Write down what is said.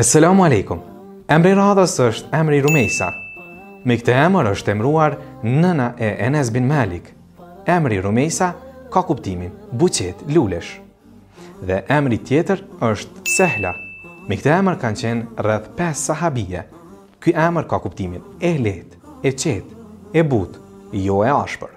Esselamu alejkum. Emri i radhës është emri Rumejsa. Me këtë emër është emruar nëna e Enes bin Malik. Emri Rumejsa ka kuptimin buqet lulesh. Dhe emri tjetër është Sehla. Me këtë emër kanë qenë rreth 5 sahabije. Ky emër ka kuptimin e lehtë, e qetë, e butë, jo e ashpër.